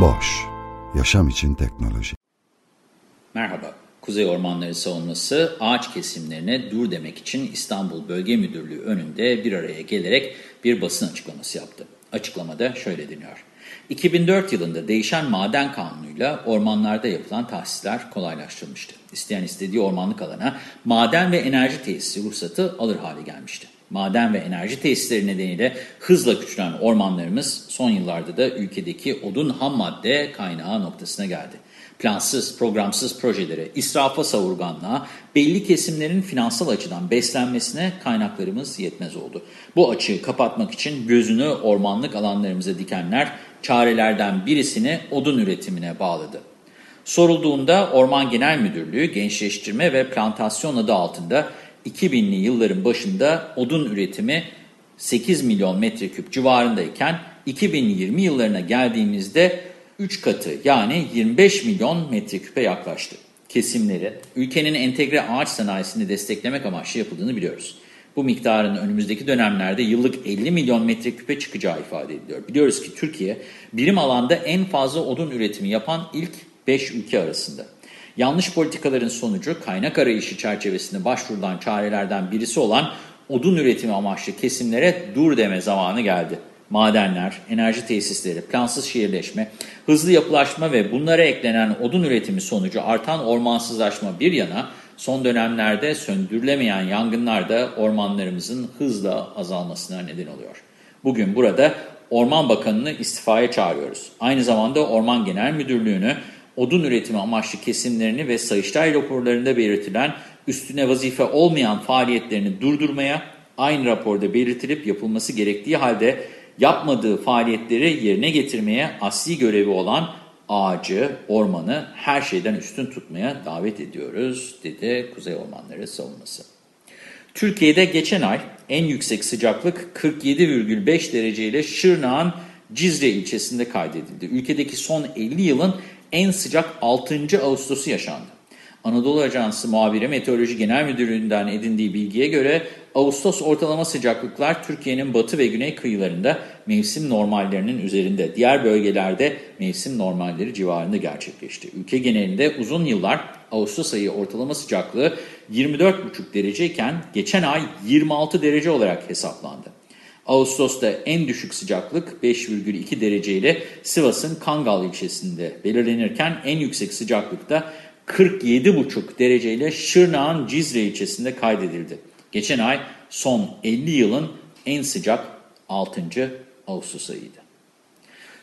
Boş, yaşam için teknoloji. Merhaba, Kuzey Ormanları Savunması ağaç kesimlerine dur demek için İstanbul Bölge Müdürlüğü önünde bir araya gelerek bir basın açıklaması yaptı. Açıklamada şöyle deniyor. 2004 yılında değişen maden kanunuyla ormanlarda yapılan tahsisler kolaylaştırılmıştı. İsteyen istediği ormanlık alana maden ve enerji tesisi ruhsatı alır hale gelmişti. Maden ve enerji tesisleri nedeniyle hızla küçülen ormanlarımız son yıllarda da ülkedeki odun ham madde kaynağı noktasına geldi. Plansız, programsız projelere, israfa savurganlığa, belli kesimlerin finansal açıdan beslenmesine kaynaklarımız yetmez oldu. Bu açığı kapatmak için gözünü ormanlık alanlarımıza dikenler çarelerden birisini odun üretimine bağladı. Sorulduğunda Orman Genel Müdürlüğü Gençleştirme ve Plantasyon adı altında 2000'li yılların başında odun üretimi 8 milyon metreküp civarındayken 2020 yıllarına geldiğimizde 3 katı yani 25 milyon metreküpe yaklaştı. Kesimleri ülkenin entegre ağaç sanayisini desteklemek amaçlı yapıldığını biliyoruz. Bu miktarın önümüzdeki dönemlerde yıllık 50 milyon metreküpe çıkacağı ifade ediliyor. Biliyoruz ki Türkiye birim alanda en fazla odun üretimi yapan ilk 5 ülke arasında. Yanlış politikaların sonucu kaynak arayışı çerçevesinde başvurulan çarelerden birisi olan odun üretimi amaçlı kesimlere dur deme zamanı geldi. Madenler, enerji tesisleri, plansız şehirleşme, hızlı yapılaşma ve bunlara eklenen odun üretimi sonucu artan ormansızlaşma bir yana son dönemlerde söndürülemeyen yangınlar da ormanlarımızın hızla azalmasına neden oluyor. Bugün burada Orman Bakanı'nı istifaya çağırıyoruz. Aynı zamanda Orman Genel Müdürlüğü'nü odun üretimi amaçlı kesimlerini ve Sayıştay raporlarında belirtilen üstüne vazife olmayan faaliyetlerini durdurmaya, aynı raporda belirtilip yapılması gerektiği halde yapmadığı faaliyetleri yerine getirmeye asli görevi olan ağacı, ormanı her şeyden üstün tutmaya davet ediyoruz, dedi Kuzey Ormanları Savunması. Türkiye'de geçen ay en yüksek sıcaklık 47,5 derece ile Şırnak'ın Cizre ilçesinde kaydedildi. Ülkedeki son 50 yılın en sıcak 6. Ağustos'u yaşandı. Anadolu Ajansı muhabiri Meteoroloji Genel Müdürlüğü'nden edindiği bilgiye göre Ağustos ortalama sıcaklıklar Türkiye'nin batı ve güney kıyılarında mevsim normallerinin üzerinde, diğer bölgelerde mevsim normalleri civarında gerçekleşti. Ülke genelinde uzun yıllar Ağustos ayı ortalama sıcaklığı 24,5 dereceyken geçen ay 26 derece olarak hesaplandı. Ağustos'ta en düşük sıcaklık 5,2 derece ile Sivas'ın Kangal ilçesinde belirlenirken en yüksek sıcaklıkta 47,5 derece ile Şırnak'ın Cizre ilçesinde kaydedildi. Geçen ay son 50 yılın en sıcak 6. Ağustos ayıydı.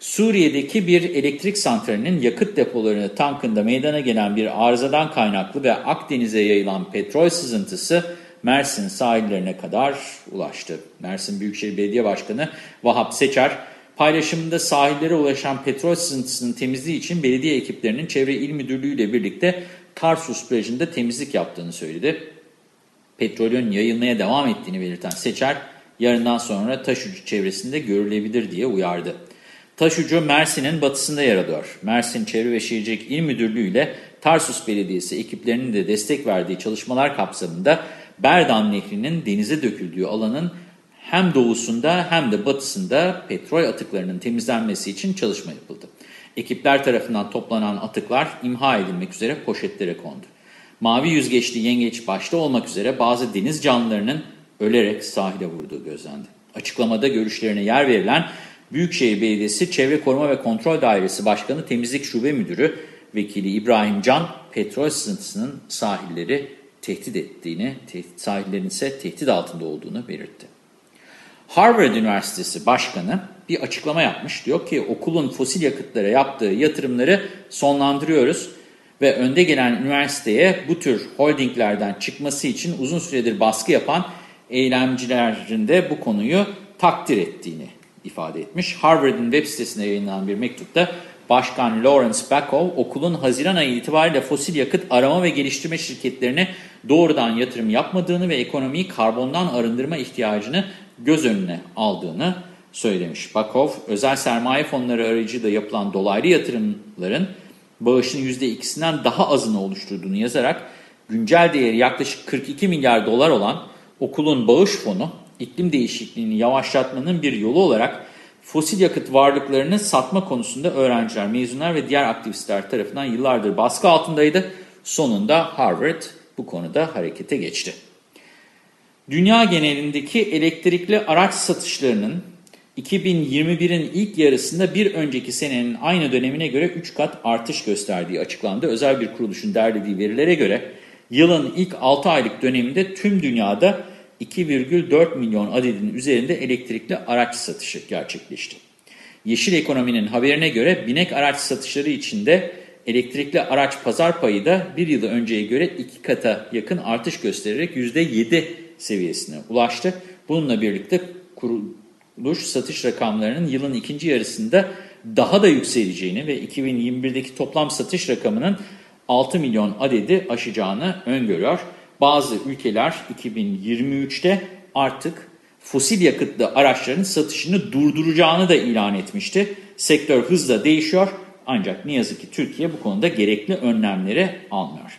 Suriye'deki bir elektrik santralinin yakıt depolarını tankında meydana gelen bir arızadan kaynaklı ve Akdeniz'e yayılan petrol sızıntısı Mersin sahillerine kadar ulaştı. Mersin Büyükşehir Belediye Başkanı Vahap Seçer, paylaşımında sahillere ulaşan petrol sızıntısının temizliği için belediye ekiplerinin Çevre İl Müdürlüğü ile birlikte Tarsus plajında temizlik yaptığını söyledi. Petrolün yayılmaya devam ettiğini belirten Seçer, yarından sonra Taşucu çevresinde görülebilir diye uyardı. Taşucu Mersin'in batısında yer alıyor. Mersin Çevre ve Şehircilik İl Müdürlüğü ile Tarsus Belediyesi ekiplerinin de destek verdiği çalışmalar kapsamında Berdan Nehri'nin denize döküldüğü alanın hem doğusunda hem de batısında petrol atıklarının temizlenmesi için çalışma yapıldı. Ekipler tarafından toplanan atıklar imha edilmek üzere poşetlere kondu. Mavi yüzgeçli yengeç başta olmak üzere bazı deniz canlılarının ölerek sahile vurduğu gözlendi. Açıklamada görüşlerine yer verilen Büyükşehir Belediyesi Çevre Koruma ve Kontrol Dairesi Başkanı Temizlik Şube Müdürü Vekili İbrahim Can, petrol sızıntısının sahilleri tehdit ettiğini, tehdit, sahillerin ise tehdit altında olduğunu belirtti. Harvard Üniversitesi Başkanı bir açıklama yapmış. Diyor ki okulun fosil yakıtlara yaptığı yatırımları sonlandırıyoruz ve önde gelen üniversiteye bu tür holdinglerden çıkması için uzun süredir baskı yapan eylemcilerin de bu konuyu takdir ettiğini ifade etmiş. Harvard'ın web sitesinde yayınlanan bir mektupta Başkan Lawrence Bakov, okulun Haziran ayı itibariyle fosil yakıt arama ve geliştirme şirketlerine doğrudan yatırım yapmadığını ve ekonomiyi karbondan arındırma ihtiyacını göz önüne aldığını söylemiş. Bakov, özel sermaye fonları aracıyla yapılan dolaylı yatırımların bağışın %2'sinden daha azını oluşturduğunu yazarak, güncel değeri yaklaşık 42 milyar dolar olan okulun bağış fonu, iklim değişikliğini yavaşlatmanın bir yolu olarak fosil yakıt varlıklarını satma konusunda öğrenciler, mezunlar ve diğer aktivistler tarafından yıllardır baskı altındaydı. Sonunda Harvard bu konuda harekete geçti. Dünya genelindeki elektrikli araç satışlarının 2021'in ilk yarısında bir önceki senenin aynı dönemine göre 3 kat artış gösterdiği açıklandı. Özel bir kuruluşun derlediği verilere göre yılın ilk 6 aylık döneminde tüm dünyada 2,4 milyon adedin üzerinde elektrikli araç satışı gerçekleşti. Yeşil Ekonomi'nin haberine göre binek araç satışları içinde elektrikli araç pazar payı da bir yıl önceye göre iki kata yakın artış göstererek %7 seviyesine ulaştı. Bununla birlikte kuruluş satış rakamlarının yılın ikinci yarısında daha da yükseleceğini ve 2021'deki toplam satış rakamının 6 milyon adedi aşacağını öngörüyor. Bazı ülkeler 2023'te artık fosil yakıtlı araçların satışını durduracağını da ilan etmişti. Sektör hızla değişiyor ancak ne yazık ki Türkiye bu konuda gerekli önlemleri almıyor.